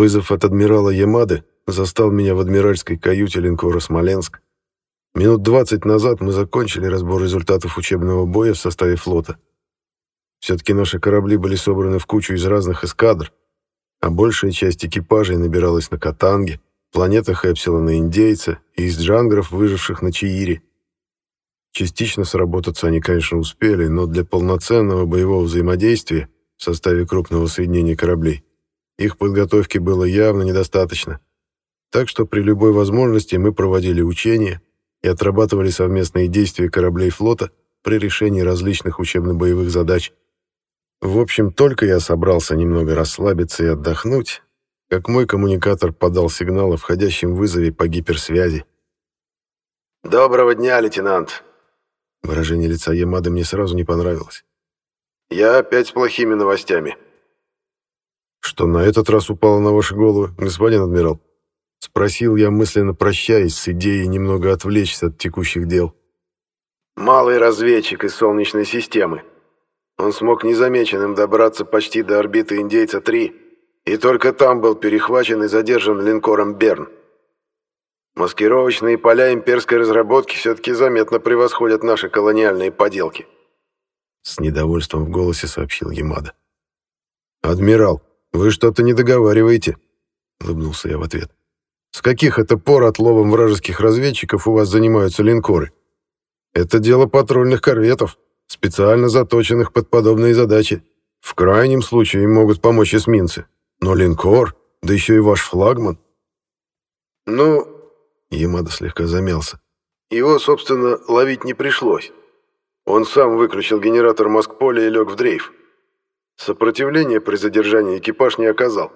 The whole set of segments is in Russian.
Вызов от адмирала Ямады застал меня в адмиральской каюте линкора «Смоленск». Минут 20 назад мы закончили разбор результатов учебного боя в составе флота. Все-таки наши корабли были собраны в кучу из разных эскадр, а большая часть экипажей набиралась на Катанге, планетах Эпсилона Индейца и из джангров, выживших на Чиире. Частично сработаться они, конечно, успели, но для полноценного боевого взаимодействия в составе крупного соединения кораблей их подготовки было явно недостаточно. Так что при любой возможности мы проводили учения и отрабатывали совместные действия кораблей флота при решении различных учебно-боевых задач. В общем, только я собрался немного расслабиться и отдохнуть, как мой коммуникатор подал сигнал о входящем вызове по гиперсвязи. «Доброго дня, лейтенант!» Выражение лица Ямады мне сразу не понравилось. «Я опять с плохими новостями». «Что на этот раз упало на ваши головы, господин адмирал?» Спросил я, мысленно прощаясь с идеей немного отвлечься от текущих дел. «Малый разведчик из Солнечной системы. Он смог незамеченным добраться почти до орбиты Индейца-3, и только там был перехвачен и задержан линкором «Берн». Маскировочные поля имперской разработки все-таки заметно превосходят наши колониальные поделки. С недовольством в голосе сообщил Ямада. «Адмирал, вы что-то не договариваете», — улыбнулся я в ответ. «С каких это пор отловом вражеских разведчиков у вас занимаются линкоры? Это дело патрульных корветов, специально заточенных под подобные задачи. В крайнем случае им могут помочь эсминцы. Но линкор, да еще и ваш флагман». «Ну...» — Ямада слегка замялся. «Его, собственно, ловить не пришлось. Он сам выключил генератор Москполя и лег в дрейф. Сопротивления при задержании экипаж не оказал.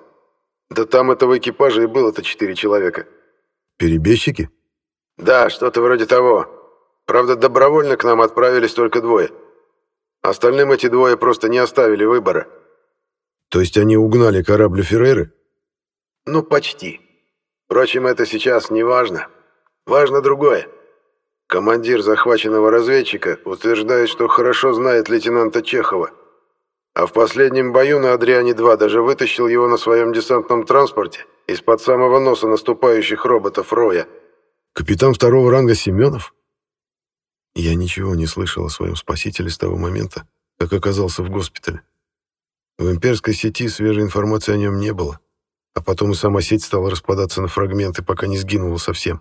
Да там этого экипажа и было-то четыре человека. Перебежчики? Да, что-то вроде того. Правда, добровольно к нам отправились только двое. Остальным эти двое просто не оставили выбора. То есть они угнали корабль Ферреры? Ну, почти. Впрочем, это сейчас не важно. Важно другое. Командир захваченного разведчика утверждает, что хорошо знает лейтенанта Чехова. А в последнем бою на Адриане-2 даже вытащил его на своем десантном транспорте из-под самого носа наступающих роботов Роя. Капитан второго ранга Семенов? Я ничего не слышал о своем спасителе с того момента, как оказался в госпитале. В имперской сети свежей информации о нем не было, а потом и сама сеть стала распадаться на фрагменты, пока не сгинула совсем.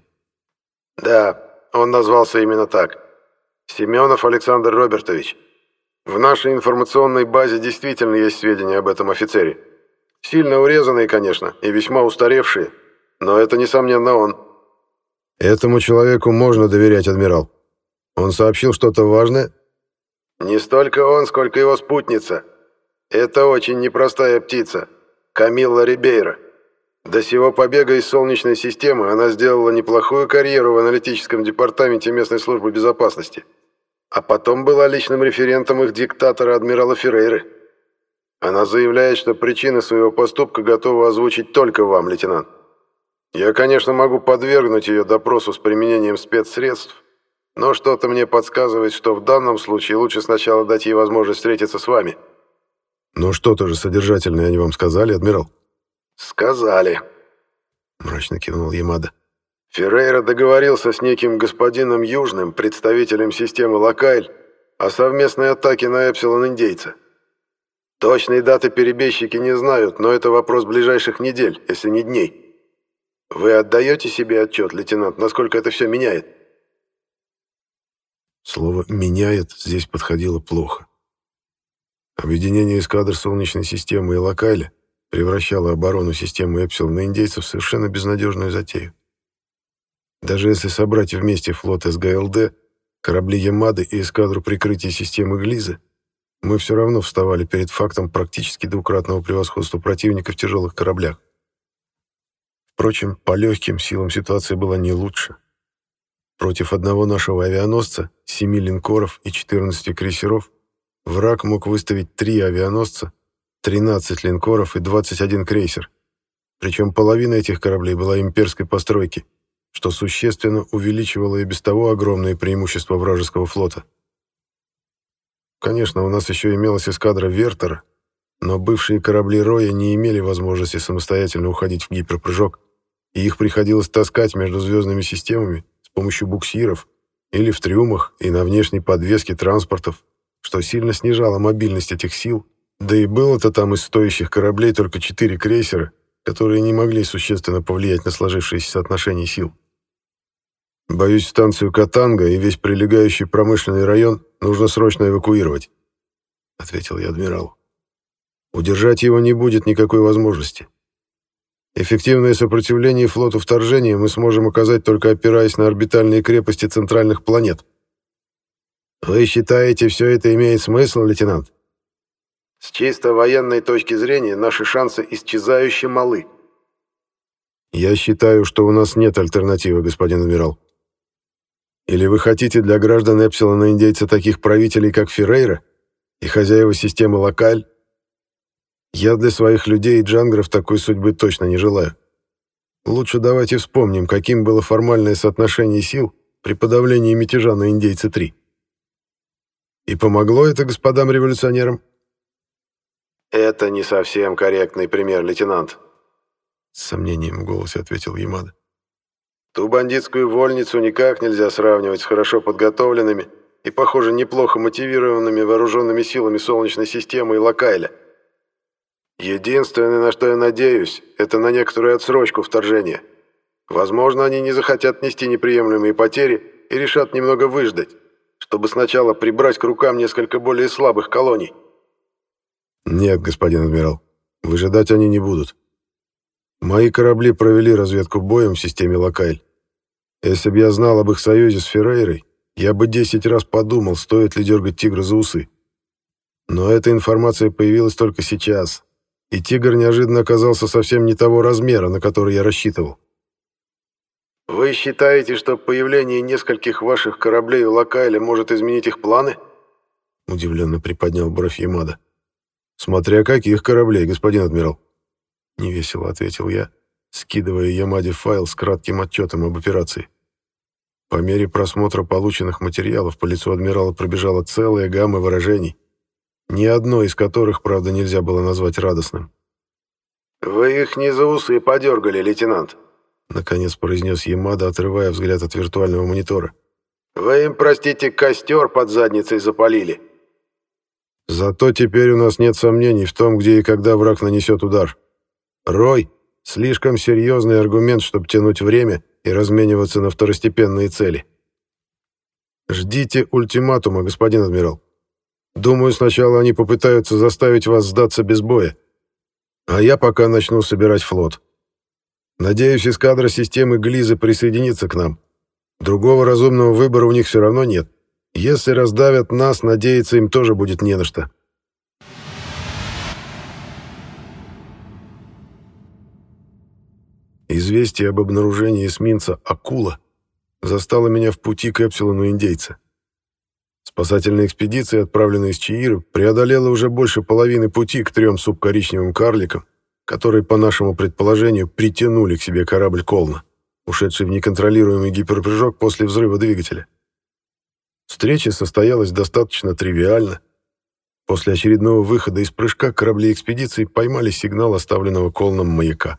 Да, он назвался именно так. Семенов Александр Робертович. В нашей информационной базе действительно есть сведения об этом офицере. Сильно урезанные, конечно, и весьма устаревшие, но это, несомненно, он. Этому человеку можно доверять, адмирал. Он сообщил что-то важное? Не столько он, сколько его спутница. Это очень непростая птица. Камилла Рибейра. До сего побега из Солнечной системы она сделала неплохую карьеру в аналитическом департаменте местной службы безопасности. А потом была личным референтом их диктатора адмирала Феррейры. Она заявляет, что причины своего поступка готова озвучить только вам, лейтенант. Я, конечно, могу подвергнуть ее допросу с применением спецсредств, но что-то мне подсказывает, что в данном случае лучше сначала дать ей возможность встретиться с вами. Ну что-то же содержательное они вам сказали, адмирал? «Сказали», — мрачно кивнул Ямада. «Феррейра договорился с неким господином Южным, представителем системы Локайль, о совместной атаке на Эпсилон-Индейца. Точной даты перебежчики не знают, но это вопрос ближайших недель, если не дней. Вы отдаете себе отчет, лейтенант, насколько это все меняет?» Слово «меняет» здесь подходило плохо. Объединение эскадр Солнечной системы и Локайля — превращала оборону системы Эпсилон на индейцев в совершенно безнадежную затею. Даже если собрать вместе флот СГЛД, корабли Ямады и эскадру прикрытия системы Глизы, мы все равно вставали перед фактом практически двукратного превосходства противника в тяжелых кораблях. Впрочем, по легким силам ситуация была не лучше. Против одного нашего авианосца, семи линкоров и 14 крейсеров враг мог выставить три авианосца 13 линкоров и 21 крейсер. Причем половина этих кораблей была имперской постройки, что существенно увеличивало и без того огромные преимущества вражеского флота. Конечно, у нас еще имелась эскадра Вертера, но бывшие корабли Роя не имели возможности самостоятельно уходить в гиперпрыжок, и их приходилось таскать между звездными системами с помощью буксиров или в трюмах и на внешней подвеске транспортов, что сильно снижало мобильность этих сил, да и было-то там из стоящих кораблей только четыре крейсера, которые не могли существенно повлиять на сложившиеся соотношения сил. Боюсь, станцию Катанга и весь прилегающий промышленный район нужно срочно эвакуировать, ответил я адмиралу. Удержать его не будет никакой возможности. Эффективное сопротивление флоту вторжения мы сможем оказать только опираясь на орбитальные крепости центральных планет. Вы считаете, все это имеет смысл, лейтенант? С чисто военной точки зрения наши шансы исчезающе малы. Я считаю, что у нас нет альтернативы, господин адмирал. Или вы хотите для граждан Эпсилона индейца таких правителей, как Феррейра и хозяева системы Локаль, я для своих людей и джангров такой судьбы точно не желаю. Лучше давайте вспомним, каким было формальное соотношение сил при подавлении мятежа на Индейце-3. И помогло это господам революционерам? Это не совсем корректный пример, лейтенант. С сомнением в голосе ответил Ямада. Ту бандитскую вольницу никак нельзя сравнивать с хорошо подготовленными и, похоже, неплохо мотивированными вооруженными силами Солнечной системы и Локайля. Единственное, на что я надеюсь, это на некоторую отсрочку вторжения. Возможно, они не захотят нести неприемлемые потери и решат немного выждать, чтобы сначала прибрать к рукам несколько более слабых колоний. Нет, господин адмирал, выжидать они не будут. Мои корабли провели разведку боем в системе Локайль. Если бы я знал об их союзе с Феррейрой, я бы десять раз подумал, стоит ли дергать тигра за усы. Но эта информация появилась только сейчас, и тигр неожиданно оказался совсем не того размера, на который я рассчитывал. «Вы считаете, что появление нескольких ваших кораблей у Локайля может изменить их планы?» Удивленно приподнял бровь Ямада. «Смотря каких кораблей, господин адмирал?» Невесело ответил я, скидывая Ямаде файл с кратким отчетом об операции. По мере просмотра полученных материалов по лицу адмирала пробежала целая гамма выражений, ни одно из которых, правда, нельзя было назвать радостным. «Вы их не за усы подергали, лейтенант», — наконец произнес Ямада, отрывая взгляд от виртуального монитора. «Вы им, простите, костер под задницей запалили». «Зато теперь у нас нет сомнений в том, где и когда враг нанесет удар. Рой — слишком серьезный аргумент, чтобы тянуть время и размениваться на второстепенные цели. Ждите ультиматума, господин адмирал. Думаю, сначала они попытаются заставить вас сдаться без боя. А я пока начну собирать флот. Надеюсь, эскадра системы Глизы присоединится к нам. Другого разумного выбора у них все равно нет. Если раздавят нас, надеяться им тоже будет не на что. Известие об обнаружении эсминца «Акула» застало меня в пути к Эпсилону индейца. Спасательная экспедиция, отправленная из Чаира, преодолела уже больше половины пути к трем субкоричневым карликам, которые, по нашему предположению, притянули к себе корабль Колна, ушедший в неконтролируемый гиперпрыжок после взрыва двигателя. Встреча состоялась достаточно тривиально. После очередного выхода из прыжка корабли экспедиции поймали сигнал оставленного Колном маяка.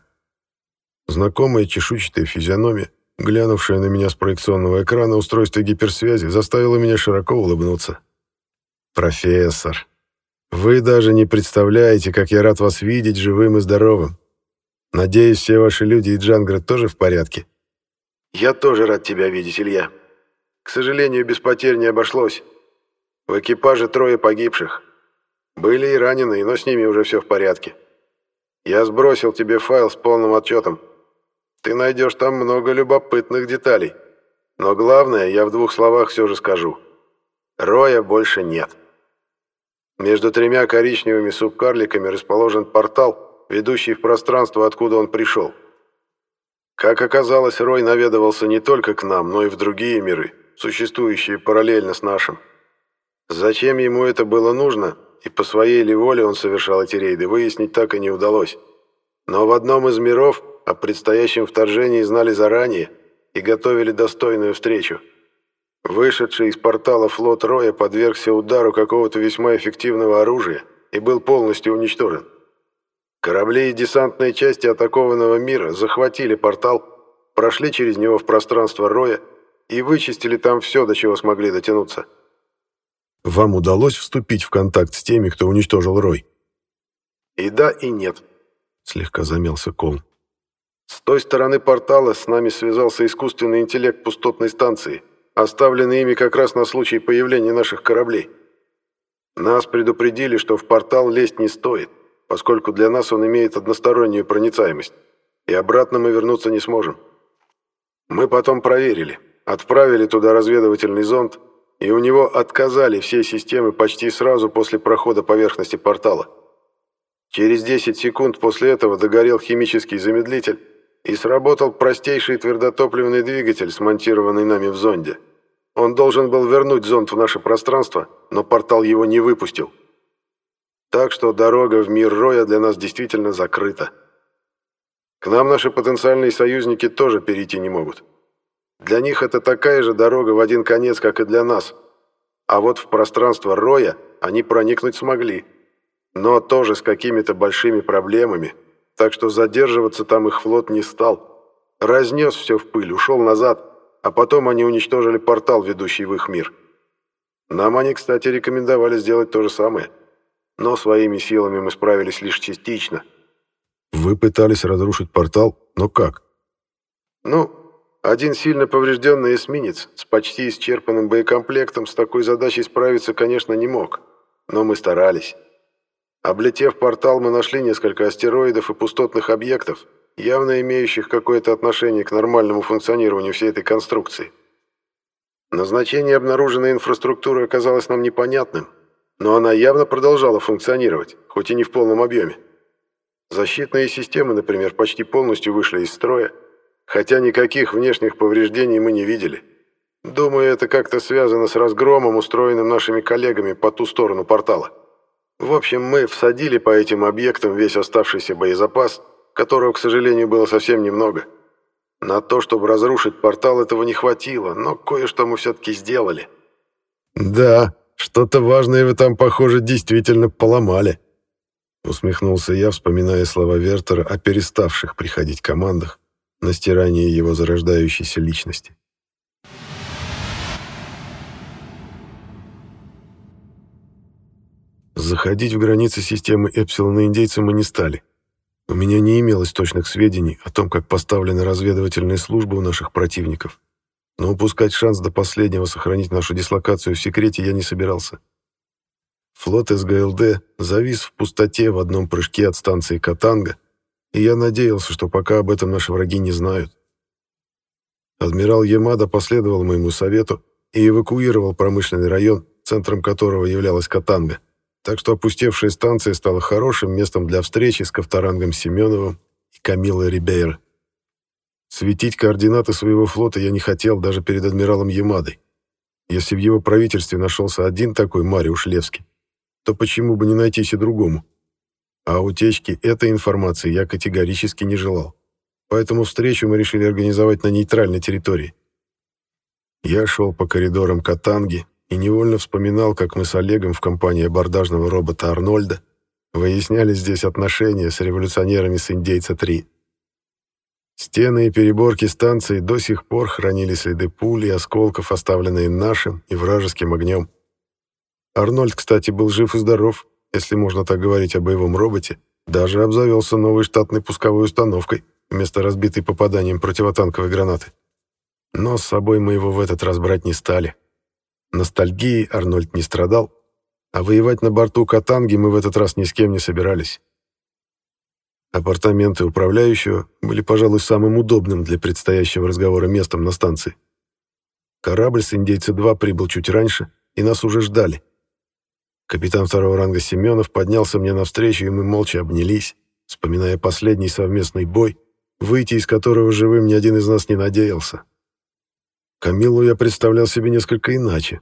Знакомая чешуйчатая физиономия, глянувшая на меня с проекционного экрана устройства гиперсвязи, заставила меня широко улыбнуться. «Профессор, вы даже не представляете, как я рад вас видеть живым и здоровым. Надеюсь, все ваши люди и Джангры тоже в порядке?» «Я тоже рад тебя видеть, Илья. К сожалению, без потерь не обошлось. В экипаже трое погибших. Были и раненые, но с ними уже все в порядке. Я сбросил тебе файл с полным отчетом. Ты найдешь там много любопытных деталей. Но главное, я в двух словах все же скажу. Роя больше нет. Между тремя коричневыми субкарликами расположен портал, ведущий в пространство, откуда он пришел. Как оказалось, Рой наведывался не только к нам, но и в другие миры, существующие параллельно с нашим. Зачем ему это было нужно, и по своей ли воле он совершал эти рейды, выяснить так и не удалось. Но в одном из миров о предстоящем вторжении знали заранее и готовили достойную встречу. Вышедший из портала флот Роя подвергся удару какого-то весьма эффективного оружия и был полностью уничтожен. Корабли и десантные части атакованного мира захватили портал, прошли через него в пространство Роя и вычистили там все, до чего смогли дотянуться. Вам удалось вступить в контакт с теми, кто уничтожил Рой? И да, и нет. Слегка замялся Колм. С той стороны портала с нами связался искусственный интеллект пустотной станции, оставленный ими как раз на случай появления наших кораблей. Нас предупредили, что в портал лезть не стоит, поскольку для нас он имеет одностороннюю проницаемость, и обратно мы вернуться не сможем. Мы потом проверили, отправили туда разведывательный зонд, и у него отказали все системы почти сразу после прохода поверхности портала. Через 10 секунд после этого догорел химический замедлитель, и сработал простейший твердотопливный двигатель, смонтированный нами в зонде. Он должен был вернуть зонд в наше пространство, но портал его не выпустил. Так что дорога в мир Роя для нас действительно закрыта. К нам наши потенциальные союзники тоже перейти не могут. Для них это такая же дорога в один конец, как и для нас. А вот в пространство Роя они проникнуть смогли. Но тоже с какими-то большими проблемами – так что задерживаться там их флот не стал. Разнес все в пыль, ушел назад, а потом они уничтожили портал, ведущий в их мир. Нам они, кстати, рекомендовали сделать то же самое. Но своими силами мы справились лишь частично. Вы пытались разрушить портал, но как? Ну, один сильно поврежденный эсминец с почти исчерпанным боекомплектом с такой задачей справиться, конечно, не мог. Но мы старались. Облетев портал, мы нашли несколько астероидов и пустотных объектов, явно имеющих какое-то отношение к нормальному функционированию всей этой конструкции. Назначение обнаруженной инфраструктуры оказалось нам непонятным, но она явно продолжала функционировать, хоть и не в полном объеме. Защитные системы, например, почти полностью вышли из строя, хотя никаких внешних повреждений мы не видели. Думаю, это как-то связано с разгромом, устроенным нашими коллегами по ту сторону портала. В общем, мы всадили по этим объектам весь оставшийся боезапас, которого, к сожалению, было совсем немного. На то, чтобы разрушить портал, этого не хватило, но кое-что мы все-таки сделали. «Да, что-то важное вы там, похоже, действительно поломали», усмехнулся я, вспоминая слова Вертера о переставших приходить командах на стирание его зарождающейся личности. Заходить в границы системы Эпсилона индейцы мы не стали. У меня не имелось точных сведений о том, как поставлены разведывательные службы у наших противников. Но упускать шанс до последнего сохранить нашу дислокацию в секрете я не собирался. Флот СГЛД завис в пустоте в одном прыжке от станции Катанга, и я надеялся, что пока об этом наши враги не знают. Адмирал Ямада последовал моему совету и эвакуировал промышленный район, центром которого являлась Катанга так что опустевшая станция стала хорошим местом для встречи с Ковторангом Семеновым и Камилой Рибейро. Светить координаты своего флота я не хотел даже перед адмиралом Ямадой. Если в его правительстве нашелся один такой Мариуш Левский, то почему бы не найтись и другому? А утечки этой информации я категорически не желал. Поэтому встречу мы решили организовать на нейтральной территории. Я шел по коридорам Катанги, и невольно вспоминал, как мы с Олегом в компании абордажного робота Арнольда выясняли здесь отношения с революционерами с «Индейца-3». Стены и переборки станции до сих пор хранили следы пули и осколков, оставленные нашим и вражеским огнем. Арнольд, кстати, был жив и здоров, если можно так говорить о боевом роботе, даже обзавелся новой штатной пусковой установкой вместо разбитой попаданием противотанковой гранаты. Но с собой мы его в этот раз брать не стали. Ностальгией Арнольд не страдал, а воевать на борту Катанги мы в этот раз ни с кем не собирались. Апартаменты управляющего были, пожалуй, самым удобным для предстоящего разговора местом на станции. Корабль с «Индейцы-2» прибыл чуть раньше, и нас уже ждали. Капитан второго ранга Семенов поднялся мне навстречу, и мы молча обнялись, вспоминая последний совместный бой, выйти из которого живым ни один из нас не надеялся. Камиллу я представлял себе несколько иначе.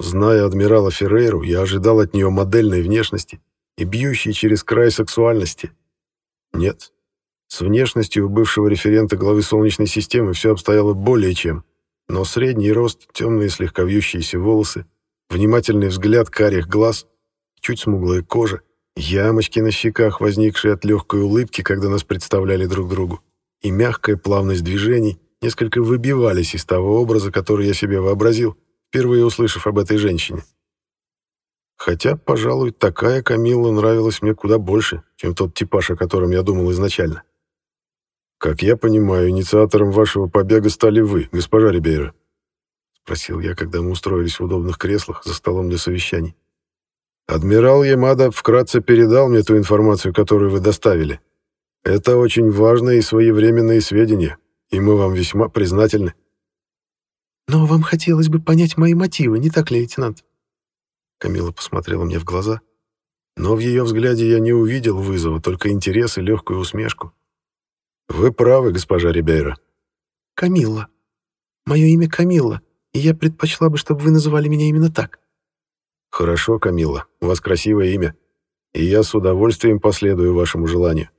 Зная адмирала Феррейру, я ожидал от нее модельной внешности и бьющей через край сексуальности. Нет. С внешностью у бывшего референта главы Солнечной системы все обстояло более чем. Но средний рост, темные слегка вьющиеся волосы, внимательный взгляд карих глаз чуть смуглая кожа, ямочки на щеках, возникшие от легкой улыбки, когда нас представляли друг другу, и мягкая плавность движений несколько выбивались из того образа, который я себе вообразил, впервые услышав об этой женщине. Хотя, пожалуй, такая Камилла нравилась мне куда больше, чем тот типаж, о котором я думал изначально. «Как я понимаю, инициатором вашего побега стали вы, госпожа Рибейра», — спросил я, когда мы устроились в удобных креслах за столом для совещаний. «Адмирал Ямада вкратце передал мне ту информацию, которую вы доставили. Это очень важные и своевременные сведения, и мы вам весьма признательны». «Но вам хотелось бы понять мои мотивы, не так ли, лейтенант?» Камила посмотрела мне в глаза, но в ее взгляде я не увидел вызова, только интерес и легкую усмешку. «Вы правы, госпожа Рибейра». «Камилла. Мое имя Камилла, и я предпочла бы, чтобы вы называли меня именно так». «Хорошо, Камилла, у вас красивое имя, и я с удовольствием последую вашему желанию.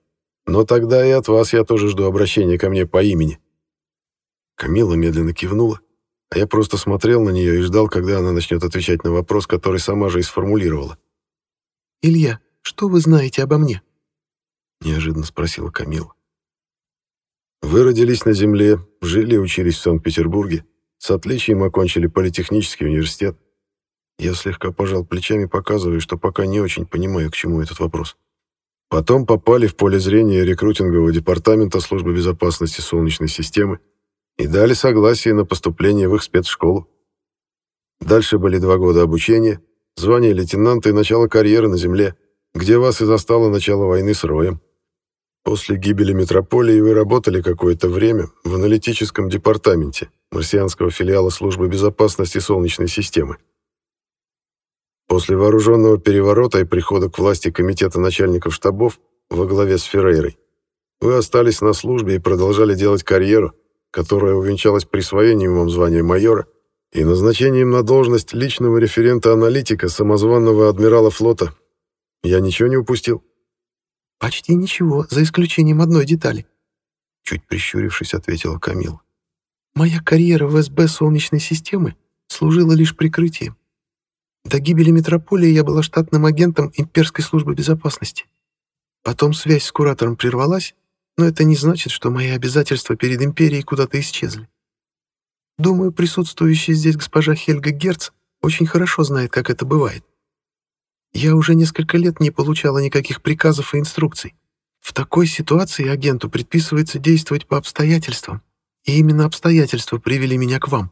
Но тогда и от вас я тоже жду обращения ко мне по имени». Камилла медленно кивнула, а я просто смотрел на нее и ждал, когда она начнет отвечать на вопрос, который сама же и сформулировала. «Илья, что вы знаете обо мне?» — неожиданно спросила Камила. «Вы родились на земле, жили и учились в Санкт-Петербурге, с отличием окончили политехнический университет. Я слегка пожал плечами, показывая, что пока не очень понимаю, к чему этот вопрос. Потом попали в поле зрения рекрутингового департамента службы безопасности Солнечной системы, и дали согласие на поступление в их спецшколу. Дальше были два года обучения, звание лейтенанта и начало карьеры на земле, где вас и застало начало войны с Роем. После гибели метрополии вы работали какое-то время в аналитическом департаменте марсианского филиала службы безопасности Солнечной системы. После вооруженного переворота и прихода к власти комитета начальников штабов во главе с Феррейрой вы остались на службе и продолжали делать карьеру, которая увенчалась присвоением вам звания майора и назначением на должность личного референта-аналитика самозванного адмирала флота. Я ничего не упустил? Почти ничего, за исключением одной детали. Чуть прищурившись, ответила Камил. Моя карьера в СБ Солнечной системы служила лишь прикрытием. До гибели метрополии я была штатным агентом имперской службы безопасности. Потом связь с куратором прервалась, но это не значит, что мои обязательства перед Империей куда-то исчезли. Думаю, присутствующая здесь госпожа Хельга Герц очень хорошо знает, как это бывает. Я уже несколько лет не получала никаких приказов и инструкций. В такой ситуации агенту предписывается действовать по обстоятельствам, и именно обстоятельства привели меня к вам,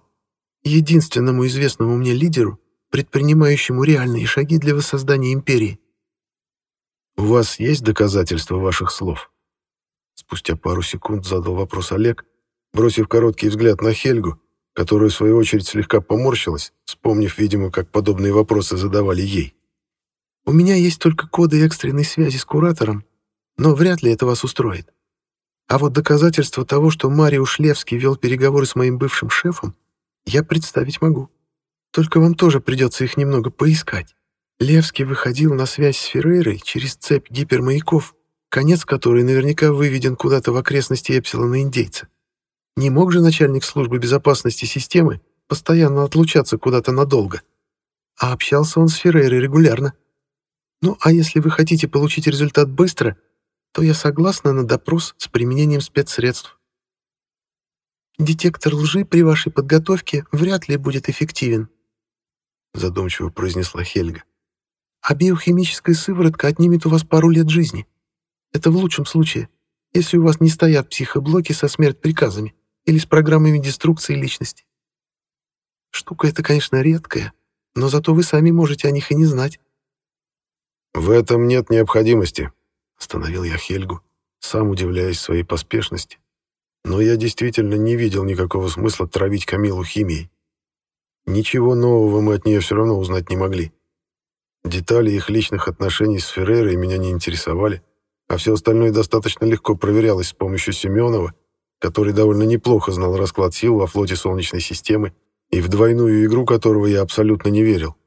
единственному известному мне лидеру, предпринимающему реальные шаги для воссоздания Империи. «У вас есть доказательства ваших слов?» Спустя пару секунд задал вопрос Олег, бросив короткий взгляд на Хельгу, которая, в свою очередь, слегка поморщилась, вспомнив, видимо, как подобные вопросы задавали ей. «У меня есть только коды экстренной связи с куратором, но вряд ли это вас устроит. А вот доказательства того, что Марио Шлевский вел переговоры с моим бывшим шефом, я представить могу. Только вам тоже придется их немного поискать. Левский выходил на связь с Феррейрой через цепь гипермаяков, конец которой наверняка выведен куда-то в окрестности Эпсилона-индейца. Не мог же начальник службы безопасности системы постоянно отлучаться куда-то надолго. А общался он с Феррейрой регулярно. Ну, а если вы хотите получить результат быстро, то я согласна на допрос с применением спецсредств. Детектор лжи при вашей подготовке вряд ли будет эффективен, задумчиво произнесла Хельга. А биохимическая сыворотка отнимет у вас пару лет жизни. Это в лучшем случае, если у вас не стоят психоблоки со смерть-приказами или с программами деструкции личности. Штука эта, конечно, редкая, но зато вы сами можете о них и не знать. «В этом нет необходимости», — остановил я Хельгу, сам удивляясь своей поспешности. Но я действительно не видел никакого смысла травить Камилу химией. Ничего нового мы от нее все равно узнать не могли. Детали их личных отношений с Феррерой меня не интересовали а все остальное достаточно легко проверялось с помощью Семенова, который довольно неплохо знал расклад сил во флоте Солнечной системы и в двойную игру которого я абсолютно не верил.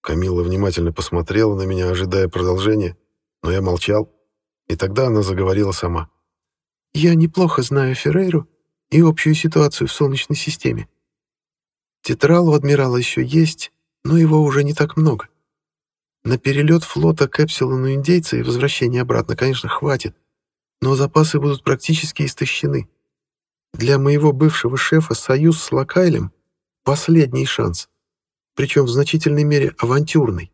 Камилла внимательно посмотрела на меня, ожидая продолжения, но я молчал, и тогда она заговорила сама. «Я неплохо знаю Феррейру и общую ситуацию в Солнечной системе. Тетрал у адмирала еще есть, но его уже не так много. На перелет флота к Эпсилону индейца и возвращение обратно, конечно, хватит, но запасы будут практически истощены. Для моего бывшего шефа союз с Лакайлем — последний шанс, причем в значительной мере авантюрный.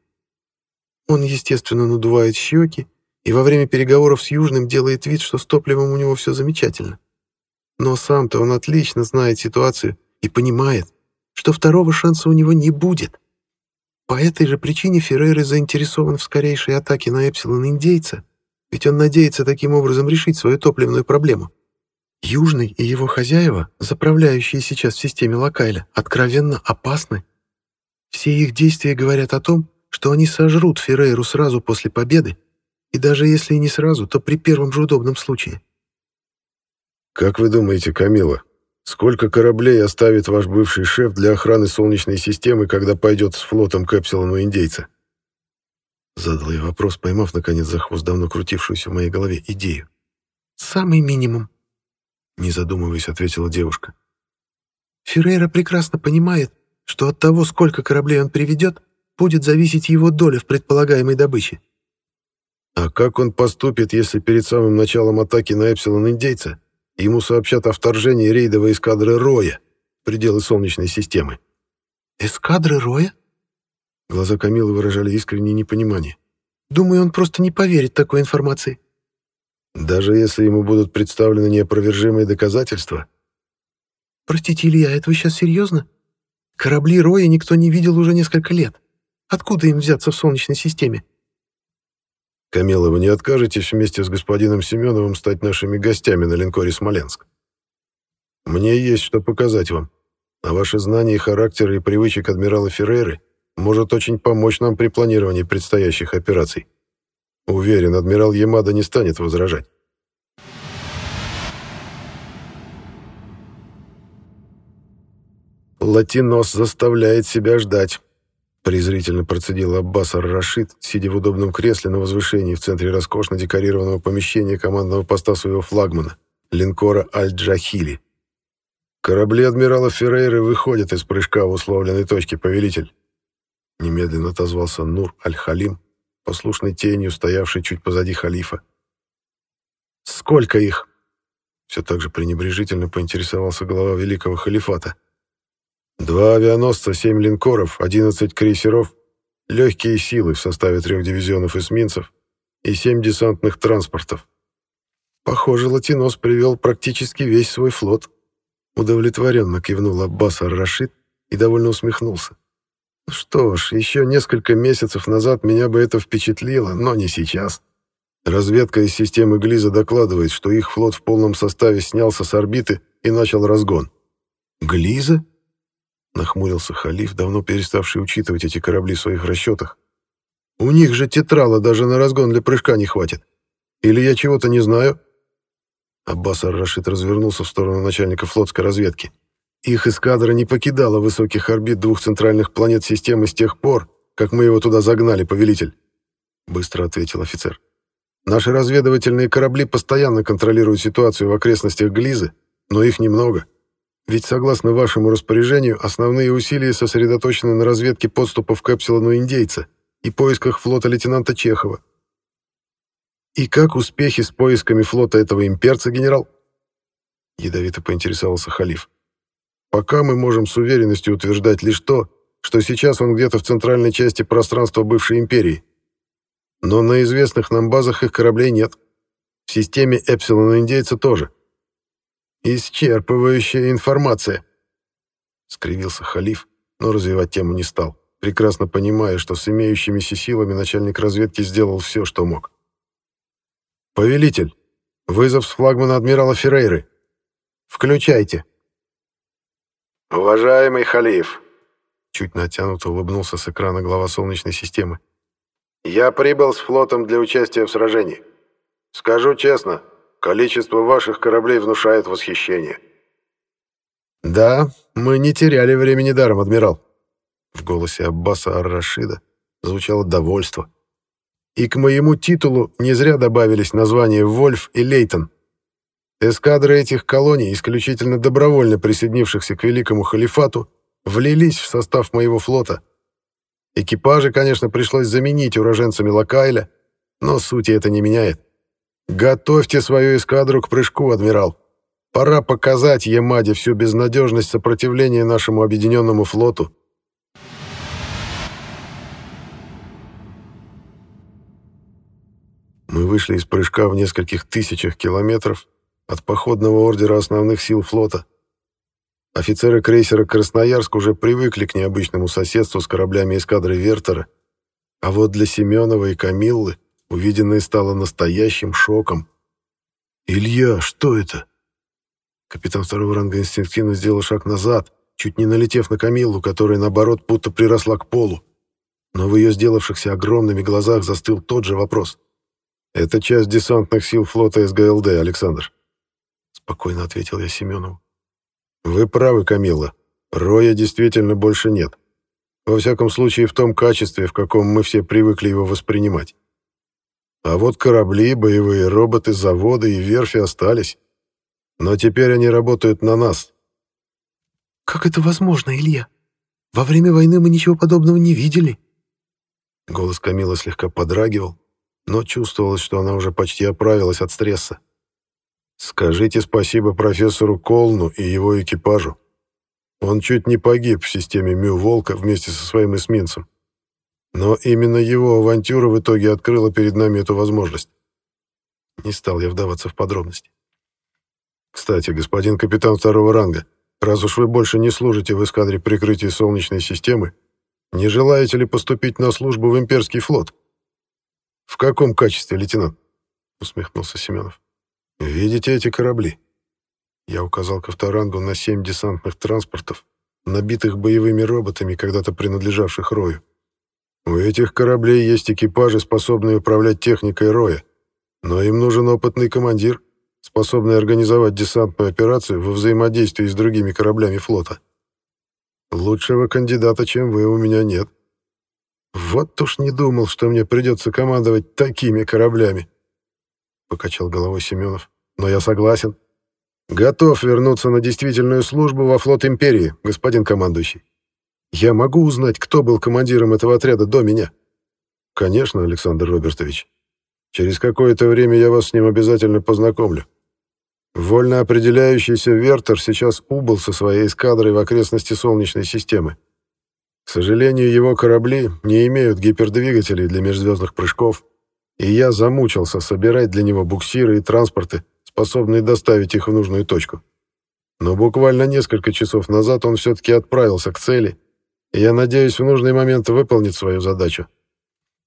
Он, естественно, надувает щеки и во время переговоров с Южным делает вид, что с топливом у него все замечательно. Но сам-то он отлично знает ситуацию и понимает, что второго шанса у него не будет. По этой же причине Феррейра заинтересован в скорейшей атаке на Эпсилон-индейца, ведь он надеется таким образом решить свою топливную проблему. Южный и его хозяева, заправляющие сейчас в системе Локайля, откровенно опасны. Все их действия говорят о том, что они сожрут Феррейру сразу после победы, и даже если и не сразу, то при первом же удобном случае. «Как вы думаете, Камила, Сколько кораблей оставит ваш бывший шеф для охраны Солнечной системы, когда пойдет с флотом к Эпсилону индейца?» Задал я вопрос, поймав, наконец, за хвост давно крутившуюся в моей голове идею. «Самый минимум», — не задумываясь, ответила девушка. «Феррейра прекрасно понимает, что от того, сколько кораблей он приведет, будет зависеть его доля в предполагаемой добыче». «А как он поступит, если перед самым началом атаки на Эпсилон индейца Ему сообщат о вторжении рейдовой эскадры Роя в пределы Солнечной системы. «Эскадры Роя?» Глаза Камилы выражали искреннее непонимание. «Думаю, он просто не поверит такой информации». «Даже если ему будут представлены неопровержимые доказательства?» «Простите, Илья, это вы сейчас серьезно? Корабли Роя никто не видел уже несколько лет. Откуда им взяться в Солнечной системе?» «Камила, вы не откажетесь вместе с господином Семеновым стать нашими гостями на линкоре «Смоленск»? Мне есть что показать вам, а ваши знания и и привычек адмирала Феррейры может очень помочь нам при планировании предстоящих операций. Уверен, адмирал Ямада не станет возражать». Латинос заставляет себя ждать презрительно процедил Аббас Ар-Рашид, сидя в удобном кресле на возвышении в центре роскошно декорированного помещения командного поста своего флагмана, линкора Аль-Джахили. «Корабли адмирала Феррейры выходят из прыжка в условленной точке, повелитель», немедленно отозвался Нур Аль-Халим, послушной тенью, стоявшей чуть позади халифа. «Сколько их?» Все так же пренебрежительно поинтересовался глава великого халифата. Два авианосца, семь линкоров, одиннадцать крейсеров, легкие силы в составе трех дивизионов эсминцев и семь десантных транспортов. Похоже, Латинос привел практически весь свой флот. Удовлетворенно кивнул Аббас Ар-Рашид и довольно усмехнулся. Что ж, еще несколько месяцев назад меня бы это впечатлило, но не сейчас. Разведка из системы Глиза докладывает, что их флот в полном составе снялся с орбиты и начал разгон. Глиза? Нахмурился халиф, давно переставший учитывать эти корабли в своих расчетах. «У них же тетрала даже на разгон для прыжка не хватит. Или я чего-то не знаю?» Аббас Ар-Рашид развернулся в сторону начальника флотской разведки. «Их эскадра не покидала высоких орбит двух центральных планет системы с тех пор, как мы его туда загнали, повелитель», — быстро ответил офицер. «Наши разведывательные корабли постоянно контролируют ситуацию в окрестностях Глизы, но их немного. Ведь, согласно вашему распоряжению, основные усилия сосредоточены на разведке подступов к Эпсилону индейца и поисках флота лейтенанта Чехова. И как успехи с поисками флота этого имперца, генерал? Ядовито поинтересовался халиф. Пока мы можем с уверенностью утверждать лишь то, что сейчас он где-то в центральной части пространства бывшей империи. Но на известных нам базах их кораблей нет. В системе Эпсилона индейца тоже. — «Исчерпывающая информация», — скривился халиф, но развивать тему не стал, прекрасно понимая, что с имеющимися силами начальник разведки сделал все, что мог. «Повелитель, вызов с флагмана адмирала Феррейры. Включайте». «Уважаемый халиф», — чуть натянуто улыбнулся с экрана глава Солнечной системы. «Я прибыл с флотом для участия в сражении. Скажу честно, Количество ваших кораблей внушает восхищение». «Да, мы не теряли времени даром, адмирал». В голосе Аббаса Ар-Рашида звучало довольство. «И к моему титулу не зря добавились названия «Вольф» и «Лейтон». Эскадры этих колоний, исключительно добровольно присоединившихся к Великому Халифату, влились в состав моего флота. Экипажи, конечно, пришлось заменить уроженцами Лакайля, но сути это не меняет. Готовьте свою эскадру к прыжку, адмирал. Пора показать Ямаде всю безнадежность сопротивления нашему объединенному флоту. Мы вышли из прыжка в нескольких тысячах километров от походного ордера основных сил флота. Офицеры крейсера «Красноярск» уже привыкли к необычному соседству с кораблями эскадры Вертера, а вот для Семенова и Камиллы увиденное стало настоящим шоком. «Илья, что это?» Капитан второго ранга инстинктивно сделал шаг назад, чуть не налетев на Камиллу, которая, наоборот, будто приросла к полу. Но в ее сделавшихся огромными глазах застыл тот же вопрос. «Это часть десантных сил флота СГЛД, Александр», — спокойно ответил я Семенову. Вы правы, Камилла. Роя действительно больше нет. Во всяком случае, в том качестве, в каком мы все привыкли его воспринимать. А вот корабли, боевые роботы, заводы и верфи остались. Но теперь они работают на нас. «Как это возможно, Илья? Во время войны мы ничего подобного не видели». Голос Камилы слегка подрагивал, но чувствовалось, что она уже почти оправилась от стресса. Скажите спасибо профессору Колну и его экипажу. Он чуть не погиб в системе Мю-Волка вместе со своим эсминцем. Но именно его авантюра в итоге открыла перед нами эту возможность. Не стал я вдаваться в подробности. Кстати, господин капитан второго ранга, раз уж вы больше не служите в эскадре прикрытия Солнечной системы, не желаете ли поступить на службу в имперский флот? В каком качестве, лейтенант? Усмехнулся Семенов. «Видите эти корабли?» Я указал Ковторангу на семь десантных транспортов, набитых боевыми роботами, когда-то принадлежавших Рою. У этих кораблей есть экипажи, способные управлять техникой Роя, но им нужен опытный командир, способный организовать десантную операцию во взаимодействии с другими кораблями флота. Лучшего кандидата, чем вы, у меня нет. Вот уж не думал, что мне придется командовать такими кораблями покачал головой Семенов. Но я согласен. Готов вернуться на действительную службу во флот Империи, господин командующий. Я могу узнать, кто был командиром этого отряда до меня? Конечно, Александр Робертович. Через какое-то время я вас с ним обязательно познакомлю. Вольно определяющийся Вертер сейчас убыл со своей эскадрой в окрестности Солнечной системы. К сожалению, его корабли не имеют гипердвигателей для межзвездных прыжков, и я замучился собирать для него буксиры и транспорты, способные доставить их в нужную точку. Но буквально несколько часов назад он все-таки отправился к цели, я надеюсь в нужный момент выполнить свою задачу.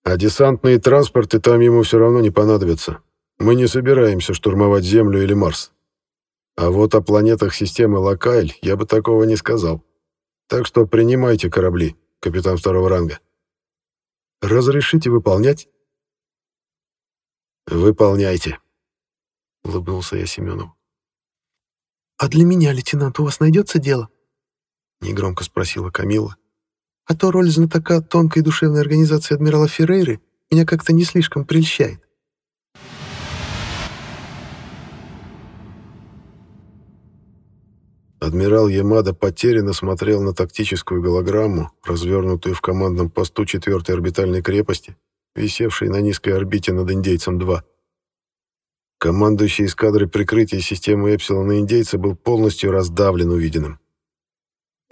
А десантные транспорты там ему все равно не понадобятся. Мы не собираемся штурмовать Землю или Марс. А вот о планетах системы Локайль я бы такого не сказал. Так что принимайте корабли, капитан второго ранга. Разрешите выполнять? «Выполняйте», — улыбнулся я Семенову. «А для меня, лейтенант, у вас найдется дело?» — негромко спросила Камила. «А то роль знатока тонкой душевной организации адмирала Феррейры меня как-то не слишком прельщает». Адмирал Ямада потерянно смотрел на тактическую голограмму, развернутую в командном посту 4-й орбитальной крепости, висевший на низкой орбите над Индейцем-2. Командующий эскадрой прикрытия системы Эпсилона Индейца был полностью раздавлен увиденным.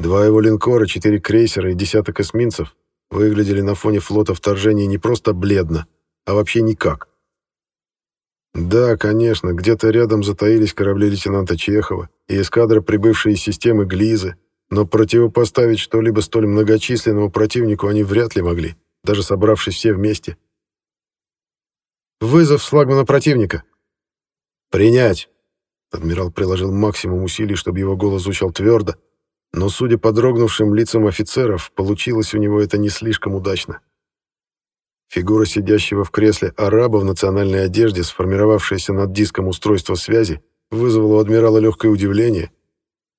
Два его линкора, четыре крейсера и десяток эсминцев выглядели на фоне флота вторжения не просто бледно, а вообще никак. Да, конечно, где-то рядом затаились корабли лейтенанта Чехова и эскадра, прибывшая из системы Глизы, но противопоставить что-либо столь многочисленному противнику они вряд ли могли даже собравшись все вместе. «Вызов флагмана противника!» «Принять!» Адмирал приложил максимум усилий, чтобы его голос звучал твердо, но, судя по дрогнувшим лицам офицеров, получилось у него это не слишком удачно. Фигура сидящего в кресле араба в национальной одежде, сформировавшаяся над диском устройства связи, вызвала у адмирала легкое удивление,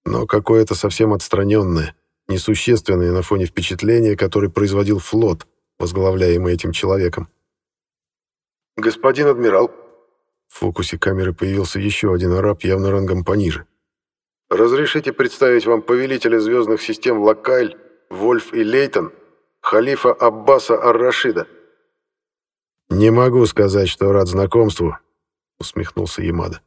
но какое-то совсем отстраненное, несущественное на фоне впечатления, которое производил флот, возглавляемый этим человеком. «Господин адмирал!» В фокусе камеры появился еще один араб, явно рангом пониже. «Разрешите представить вам повелителя звездных систем Лакайль, Вольф и Лейтон, халифа Аббаса Ар-Рашида». «Не могу сказать, что рад знакомству», — усмехнулся Ямада.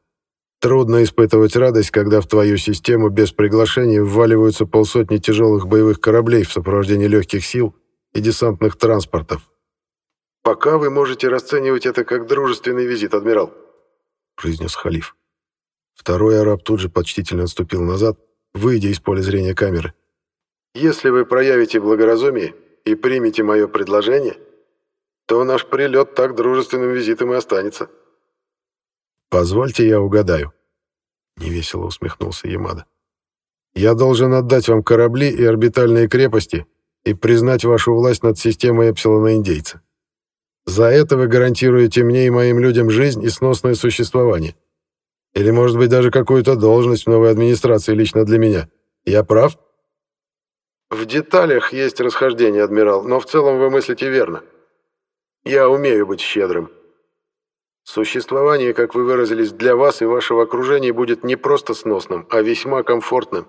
«Трудно испытывать радость, когда в твою систему без приглашения вваливаются полсотни тяжелых боевых кораблей в сопровождении легких сил и десантных транспортов». «Пока вы можете расценивать это как дружественный визит, адмирал», — произнес халиф. Второй араб тут же почтительно отступил назад, выйдя из поля зрения камеры. «Если вы проявите благоразумие и примете мое предложение, то наш прилет так дружественным визитом и останется». «Позвольте я угадаю», — невесело усмехнулся Ямада. «Я должен отдать вам корабли и орбитальные крепости и признать вашу власть над системой Эпсилона-Индейца. За это вы гарантируете мне и моим людям жизнь и сносное существование. Или, может быть, даже какую-то должность в новой администрации лично для меня. Я прав?» «В деталях есть расхождение, адмирал, но в целом вы мыслите верно. Я умею быть щедрым. Существование, как вы выразились, для вас и вашего окружения будет не просто сносным, а весьма комфортным.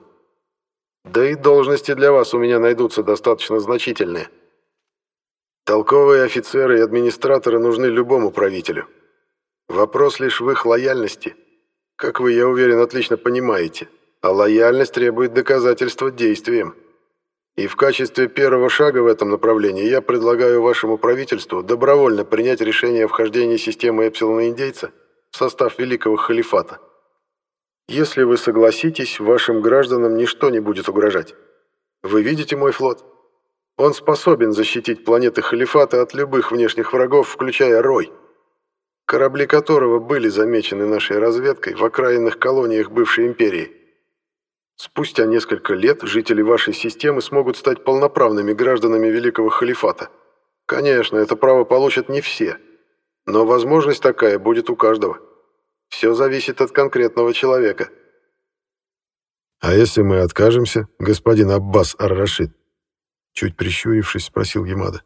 Да и должности для вас у меня найдутся достаточно значительные. Толковые офицеры и администраторы нужны любому правителю. Вопрос лишь в их лояльности. Как вы, я уверен, отлично понимаете. А лояльность требует доказательства действием. И в качестве первого шага в этом направлении я предлагаю вашему правительству добровольно принять решение о вхождении системы Эпсилона-Индейца в состав Великого Халифата. Если вы согласитесь, вашим гражданам ничто не будет угрожать. Вы видите мой флот? Он способен защитить планеты Халифата от любых внешних врагов, включая Рой, корабли которого были замечены нашей разведкой в окраинных колониях бывшей империи. Спустя несколько лет жители вашей системы смогут стать полноправными гражданами Великого Халифата. Конечно, это право получат не все, но возможность такая будет у каждого. Все зависит от конкретного человека. «А если мы откажемся, господин Аббас Ар-Рашид?» Чуть прищурившись, спросил Ямада.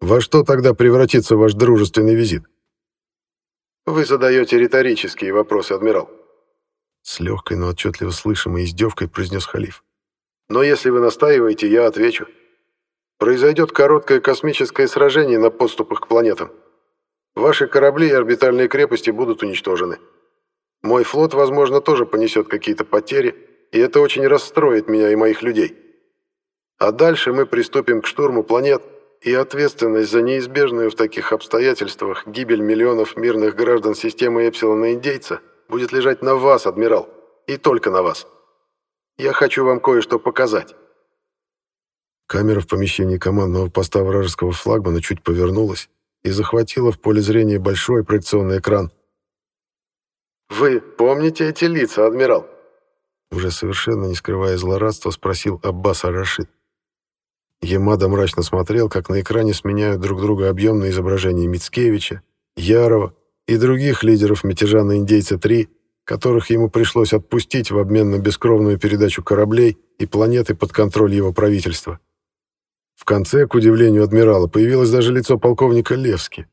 «Во что тогда превратится ваш дружественный визит?» «Вы задаете риторические вопросы, адмирал», с легкой, но отчетливо слышимой издевкой произнес халиф. «Но если вы настаиваете, я отвечу. Произойдет короткое космическое сражение на подступах к планетам. Ваши корабли и орбитальные крепости будут уничтожены. Мой флот, возможно, тоже понесет какие-то потери, и это очень расстроит меня и моих людей. А дальше мы приступим к штурму планет, и ответственность за неизбежную в таких обстоятельствах гибель миллионов мирных граждан системы Эпсилона-Индейца – будет лежать на вас, адмирал, и только на вас. Я хочу вам кое-что показать». Камера в помещении командного поста вражеского флагмана чуть повернулась и захватила в поле зрения большой проекционный экран. «Вы помните эти лица, адмирал?» Уже совершенно не скрывая злорадства, спросил Аббас Ар-Рашид. Ямада мрачно смотрел, как на экране сменяют друг друга объемные изображения Мицкевича, Ярова, и других лидеров мятежа на Индейца-3, которых ему пришлось отпустить в обмен на бескровную передачу кораблей и планеты под контроль его правительства. В конце, к удивлению адмирала, появилось даже лицо полковника Левски.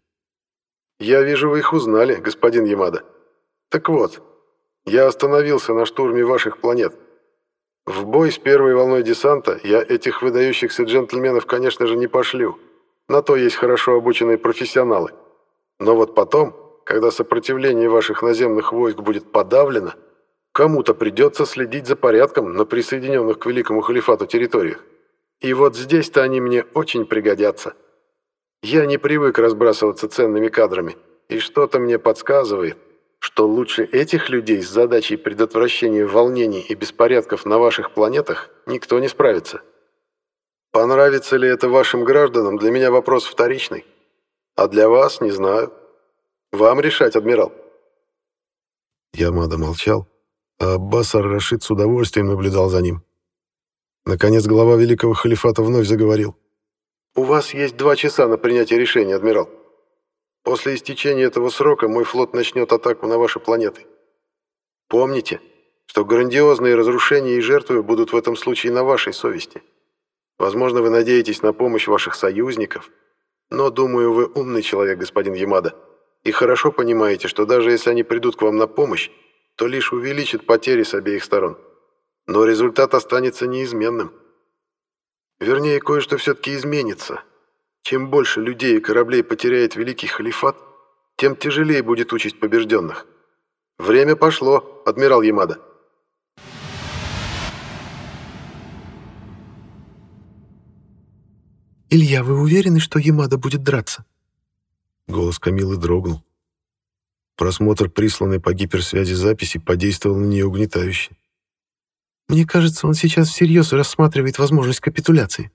«Я вижу, вы их узнали, господин Ямада. Так вот, я остановился на штурме ваших планет. В бой с первой волной десанта я этих выдающихся джентльменов, конечно же, не пошлю. На то есть хорошо обученные профессионалы. Но вот потом, когда сопротивление ваших наземных войск будет подавлено, кому-то придется следить за порядком на присоединенных к Великому Халифату территориях. И вот здесь-то они мне очень пригодятся. Я не привык разбрасываться ценными кадрами, и что-то мне подсказывает, что лучше этих людей с задачей предотвращения волнений и беспорядков на ваших планетах никто не справится. Понравится ли это вашим гражданам, для меня вопрос вторичный. А для вас не знаю. Вам решать, адмирал. Ямада молчал, а Аббас Ар-Рашид с удовольствием наблюдал за ним. Наконец глава Великого Халифата вновь заговорил. «У вас есть два часа на принятие решения, адмирал. После истечения этого срока мой флот начнет атаку на ваши планеты. Помните, что грандиозные разрушения и жертвы будут в этом случае на вашей совести. Возможно, вы надеетесь на помощь ваших союзников, но, думаю, вы умный человек, господин Ямада и хорошо понимаете, что даже если они придут к вам на помощь, то лишь увеличит потери с обеих сторон. Но результат останется неизменным. Вернее, кое-что все-таки изменится. Чем больше людей и кораблей потеряет Великий Халифат, тем тяжелее будет участь побежденных. Время пошло, адмирал Ямада. «Илья, вы уверены, что Ямада будет драться?» Голос Камилы дрогнул. Просмотр присланной по гиперсвязи записи подействовал на нее угнетающе. «Мне кажется, он сейчас всерьез рассматривает возможность капитуляции.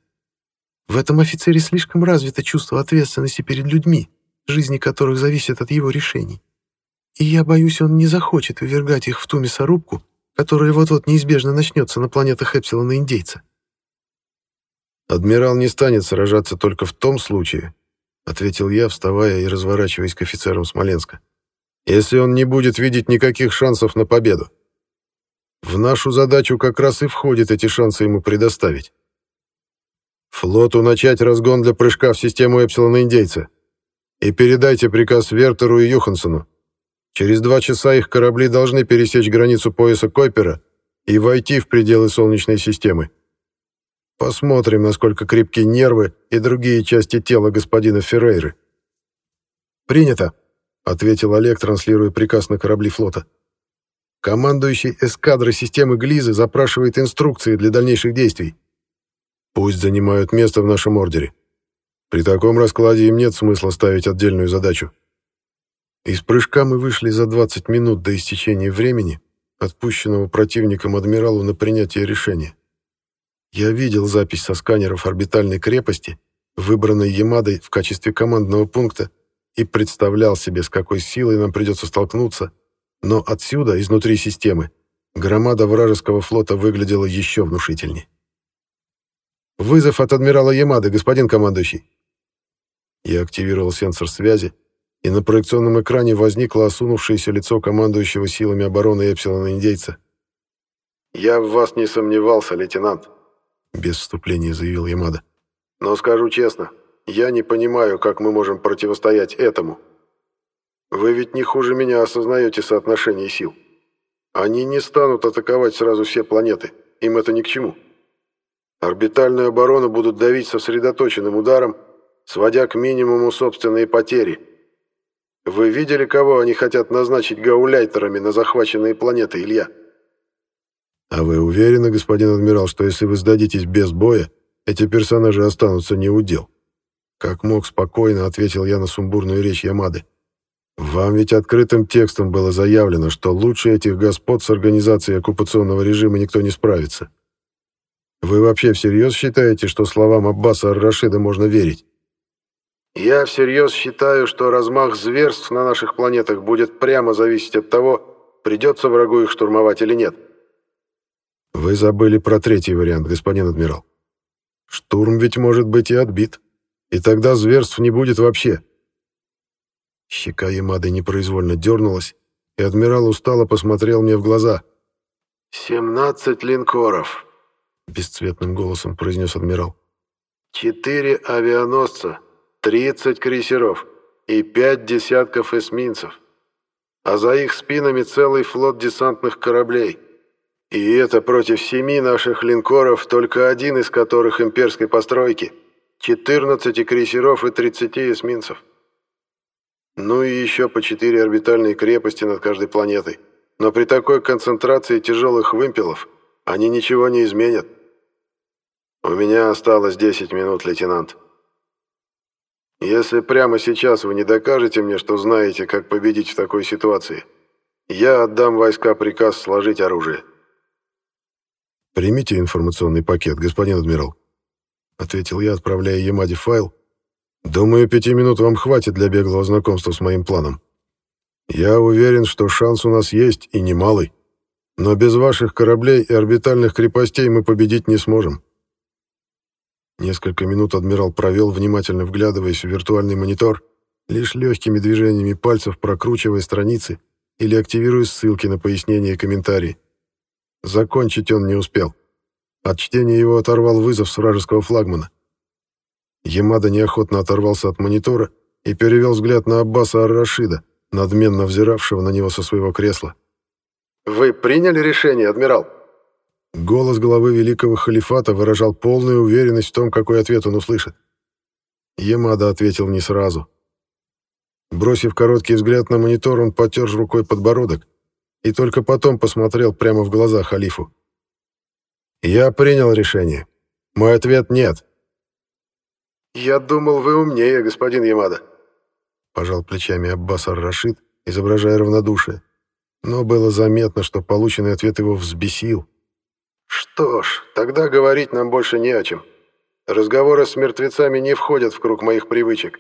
В этом офицере слишком развито чувство ответственности перед людьми, жизни которых зависят от его решений. И я боюсь, он не захочет увергать их в ту мясорубку, которая вот-вот неизбежно начнется на планетах Эпсилона Индейца. «Адмирал не станет сражаться только в том случае», — ответил я, вставая и разворачиваясь к офицерам Смоленска, «если он не будет видеть никаких шансов на победу. В нашу задачу как раз и входит эти шансы ему предоставить. Флоту начать разгон для прыжка в систему Эпсилона-Индейца. И передайте приказ Вертеру и Юхансону. Через два часа их корабли должны пересечь границу пояса Койпера и войти в пределы Солнечной системы. Посмотрим, насколько крепки нервы и другие части тела господина Феррейры. «Принято», — ответил Олег, транслируя приказ на корабли флота. «Командующий эскадры системы Глизы запрашивает инструкции для дальнейших действий. Пусть занимают место в нашем ордере. При таком раскладе им нет смысла ставить отдельную задачу». Из прыжка мы вышли за 20 минут до истечения времени, отпущенного противником адмиралу на принятие решения. Я видел запись со сканеров орбитальной крепости, выбранной Ямадой в качестве командного пункта, и представлял себе, с какой силой нам придется столкнуться, но отсюда, изнутри системы, громада вражеского флота выглядела еще внушительнее. «Вызов от адмирала Ямады, господин командующий!» Я активировал сенсор связи, и на проекционном экране возникло осунувшееся лицо командующего силами обороны Эпсилона-индейца. «Я в вас не сомневался, лейтенант», без вступления заявил Ямада. «Но скажу честно, я не понимаю, как мы можем противостоять этому. Вы ведь не хуже меня осознаете соотношение сил. Они не станут атаковать сразу все планеты, им это ни к чему. Орбитальную оборону будут давить сосредоточенным ударом, сводя к минимуму собственные потери. Вы видели, кого они хотят назначить гауляйтерами на захваченные планеты, Илья?» «А вы уверены, господин адмирал, что если вы сдадитесь без боя, эти персонажи останутся не у дел?» Как мог спокойно ответил я на сумбурную речь Ямады. «Вам ведь открытым текстом было заявлено, что лучше этих господ с организацией оккупационного режима никто не справится. Вы вообще всерьез считаете, что словам Аббаса Ар-Рашида можно верить?» «Я всерьез считаю, что размах зверств на наших планетах будет прямо зависеть от того, придется врагу их штурмовать или нет». Вы забыли про третий вариант, господин адмирал. Штурм ведь может быть и отбит, и тогда зверств не будет вообще. Щека Ямады непроизвольно дернулась, и адмирал устало посмотрел мне в глаза. «Семнадцать линкоров», — бесцветным голосом произнес адмирал. «Четыре авианосца, тридцать крейсеров и пять десятков эсминцев, а за их спинами целый флот десантных кораблей». И это против семи наших линкоров, только один из которых имперской постройки, 14 крейсеров и 30 эсминцев. Ну и еще по четыре орбитальные крепости над каждой планетой. Но при такой концентрации тяжелых вымпелов они ничего не изменят. У меня осталось 10 минут, лейтенант. Если прямо сейчас вы не докажете мне, что знаете, как победить в такой ситуации, я отдам войска приказ сложить оружие. «Примите информационный пакет, господин адмирал», — ответил я, отправляя Ямаде файл. «Думаю, пяти минут вам хватит для беглого знакомства с моим планом. Я уверен, что шанс у нас есть и немалый, но без ваших кораблей и орбитальных крепостей мы победить не сможем». Несколько минут адмирал провел, внимательно вглядываясь в виртуальный монитор, лишь легкими движениями пальцев прокручивая страницы или активируя ссылки на пояснения и комментарии. Закончить он не успел. От чтения его оторвал вызов с вражеского флагмана. Ямада неохотно оторвался от монитора и перевел взгляд на Аббаса Ар-Рашида, надменно взиравшего на него со своего кресла. «Вы приняли решение, адмирал?» Голос главы Великого Халифата выражал полную уверенность в том, какой ответ он услышит. Ямада ответил не сразу. Бросив короткий взгляд на монитор, он потер рукой подбородок и только потом посмотрел прямо в глаза халифу. «Я принял решение. Мой ответ — нет». «Я думал, вы умнее, господин Ямада», — пожал плечами Аббас ар-Рашид, изображая равнодушие. Но было заметно, что полученный ответ его взбесил. «Что ж, тогда говорить нам больше не о чем. Разговоры с мертвецами не входят в круг моих привычек.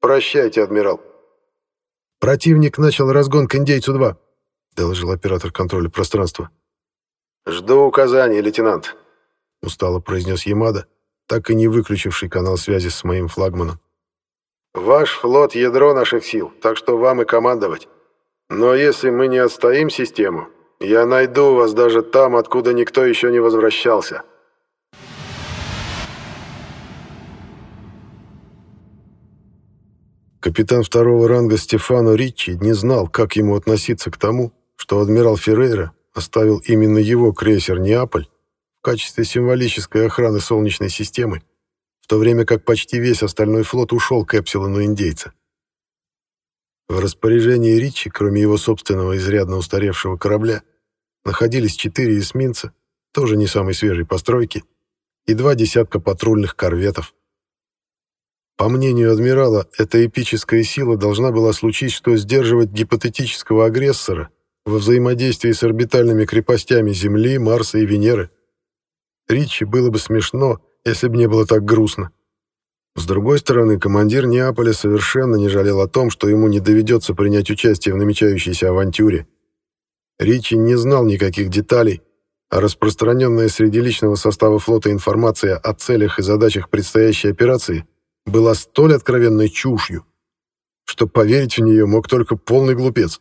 Прощайте, адмирал». «Противник начал разгон к индейцу-2», — доложил оператор контроля пространства. «Жду указаний, лейтенант», — устало произнес Ямада, так и не выключивший канал связи с моим флагманом. «Ваш флот — ядро наших сил, так что вам и командовать. Но если мы не отстоим систему, я найду вас даже там, откуда никто еще не возвращался». Капитан второго ранга Стефано Риччи не знал, как ему относиться к тому, что адмирал Феррейра оставил именно его крейсер «Неаполь» в качестве символической охраны Солнечной системы, в то время как почти весь остальной флот ушел к Эпсилону индейца. В распоряжении Ричи, кроме его собственного изрядно устаревшего корабля, находились четыре эсминца, тоже не самой свежей постройки, и два десятка патрульных корветов. По мнению адмирала, эта эпическая сила должна была случить, что сдерживать гипотетического агрессора во взаимодействии с орбитальными крепостями Земли, Марса и Венеры. Ричи было бы смешно, если бы не было так грустно. С другой стороны, командир Неаполя совершенно не жалел о том, что ему не доведется принять участие в намечающейся авантюре. Ричи не знал никаких деталей, а распространенная среди личного состава флота информация о целях и задачах предстоящей операции была столь откровенной чушью, что поверить в нее мог только полный глупец.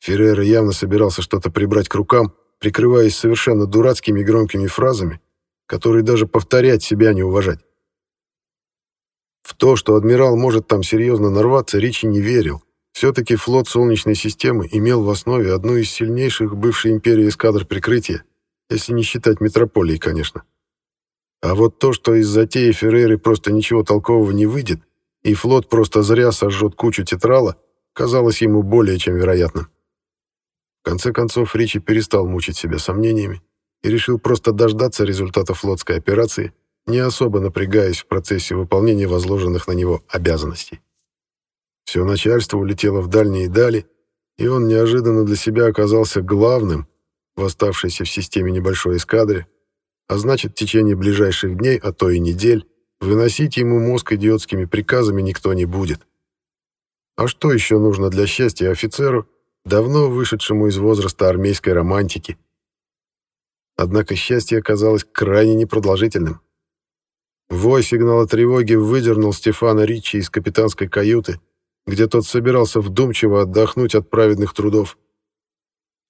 Феррера явно собирался что-то прибрать к рукам, прикрываясь совершенно дурацкими громкими фразами, которые даже повторять себя не уважать. В то, что адмирал может там серьезно нарваться, Ричи не верил. Все-таки флот Солнечной системы имел в основе одну из сильнейших бывшей империи эскадр прикрытия, если не считать метрополии, конечно. А вот то, что из затеи Ферреры просто ничего толкового не выйдет, и флот просто зря сожжет кучу тетрала, казалось ему более чем вероятным. В конце концов, Ричи перестал мучить себя сомнениями и решил просто дождаться результата флотской операции, не особо напрягаясь в процессе выполнения возложенных на него обязанностей. Все начальство улетело в дальние дали, и он неожиданно для себя оказался главным в оставшейся в системе небольшой эскадре, а значит, в течение ближайших дней, а то и недель, выносить ему мозг идиотскими приказами никто не будет. А что еще нужно для счастья офицеру, давно вышедшему из возраста армейской романтики? Однако счастье оказалось крайне непродолжительным. Вой сигнала тревоги выдернул Стефана Ричи из капитанской каюты, где тот собирался вдумчиво отдохнуть от праведных трудов.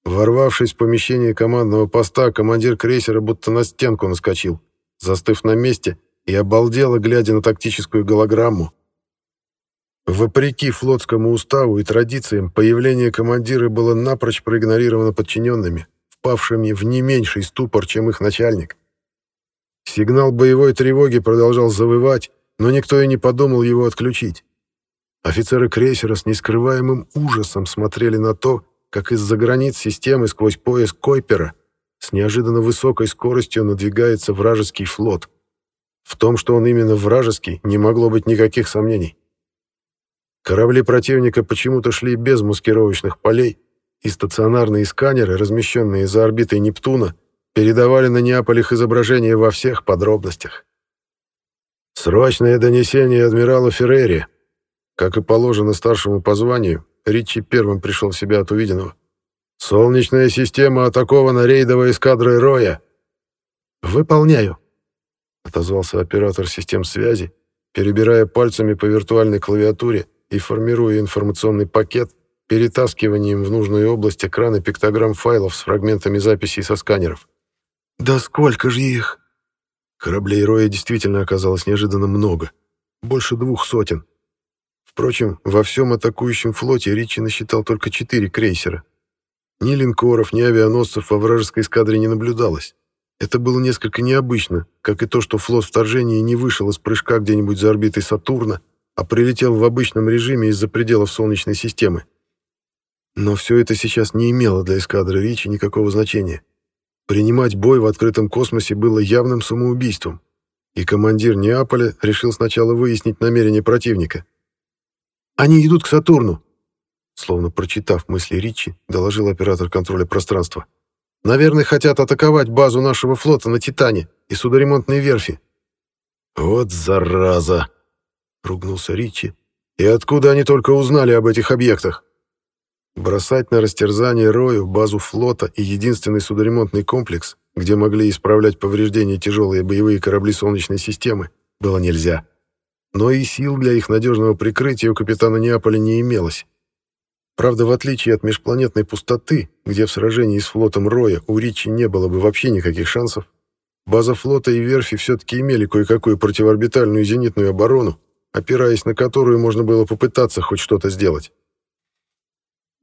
Ворвавшись в помещение командного поста, командир крейсера будто на стенку наскочил, застыв на месте и обалдело, глядя на тактическую голограмму. Вопреки флотскому уставу и традициям, появление командира было напрочь проигнорировано подчиненными, впавшими в не меньший ступор, чем их начальник. Сигнал боевой тревоги продолжал завывать, но никто и не подумал его отключить. Офицеры крейсера с нескрываемым ужасом смотрели на то, как из-за границ системы сквозь пояс Койпера с неожиданно высокой скоростью надвигается вражеский флот. В том, что он именно вражеский, не могло быть никаких сомнений. Корабли противника почему-то шли без маскировочных полей, и стационарные сканеры, размещенные за орбитой Нептуна, передавали на Неаполь их изображения во всех подробностях. Срочное донесение адмирала Феррери. Как и положено старшему по званию, Ричи первым пришел в себя от увиденного. «Солнечная система атакована рейдовой эскадрой Роя». «Выполняю», — отозвался оператор систем связи, перебирая пальцами по виртуальной клавиатуре и формируя информационный пакет, перетаскиванием в нужную область экрана пиктограмм файлов с фрагментами записей со сканеров. «Да сколько же их?» Кораблей Роя действительно оказалось неожиданно много. Больше двух сотен. Впрочем, во всем атакующем флоте Ричи насчитал только четыре крейсера. Ни линкоров, ни авианосцев во вражеской эскадре не наблюдалось. Это было несколько необычно, как и то, что флот вторжения не вышел из прыжка где-нибудь за орбитой Сатурна, а прилетел в обычном режиме из-за пределов Солнечной системы. Но все это сейчас не имело для эскадры Ричи никакого значения. Принимать бой в открытом космосе было явным самоубийством, и командир Неаполя решил сначала выяснить намерения противника. «Они идут к Сатурну», словно прочитав мысли Ричи, доложил оператор контроля пространства. «Наверное, хотят атаковать базу нашего флота на Титане и судоремонтные верфи». «Вот зараза!» — ругнулся Ричи. «И откуда они только узнали об этих объектах?» Бросать на растерзание Рою базу флота и единственный судоремонтный комплекс, где могли исправлять повреждения тяжелые боевые корабли Солнечной системы, было нельзя. Но и сил для их надежного прикрытия у капитана Неаполя не имелось. Правда, в отличие от межпланетной пустоты, где в сражении с флотом Роя у Ричи не было бы вообще никаких шансов, база флота и верфи все-таки имели кое-какую противоорбитальную зенитную оборону, опираясь на которую можно было попытаться хоть что-то сделать.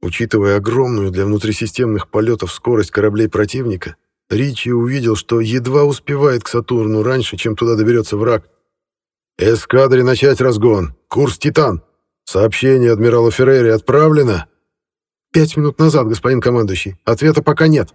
Учитывая огромную для внутрисистемных полетов скорость кораблей противника, Ричи увидел, что едва успевает к Сатурну раньше, чем туда доберется враг. «Эскадре начать разгон! Курс «Титан»! Сообщение адмиралу Феррери отправлено?» «Пять минут назад, господин командующий. Ответа пока нет».